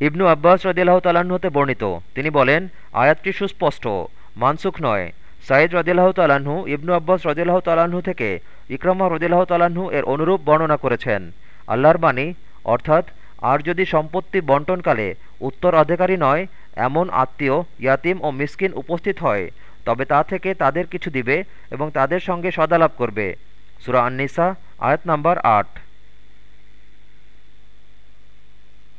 ইবনু আব্বাস রদিল্লাহ তাল্লাহ্ন হতে বর্ণিত। তিনি বলেন, আয়াতটি সুস্পষ্ট, মানসুখ নয়। সাইদ রদিল্লাহ তাল্লাহ্ন ইবনু আব্বাস রদিল্লাহ তালাহু থেকে ইকরমা রদিল্লাহ তাল্লাহ্ন এর অনুরূপ বর্ণনা করেছেন। আল্লাহর বাণী, অর্থাৎ, আর যদি সম্পত্তি বন্টনকালে উত্তরাধিকারী নয়, এমন আত্মীয়, ইয়াতিম ও মিসকিন উপস্থিত হয়, তবে তা থেকে তাদের কিছু দিবে এবং তাদের সঙ্গে সদালাপ করবে। সুরা আননিসা, আয়াত নাম্বার আট।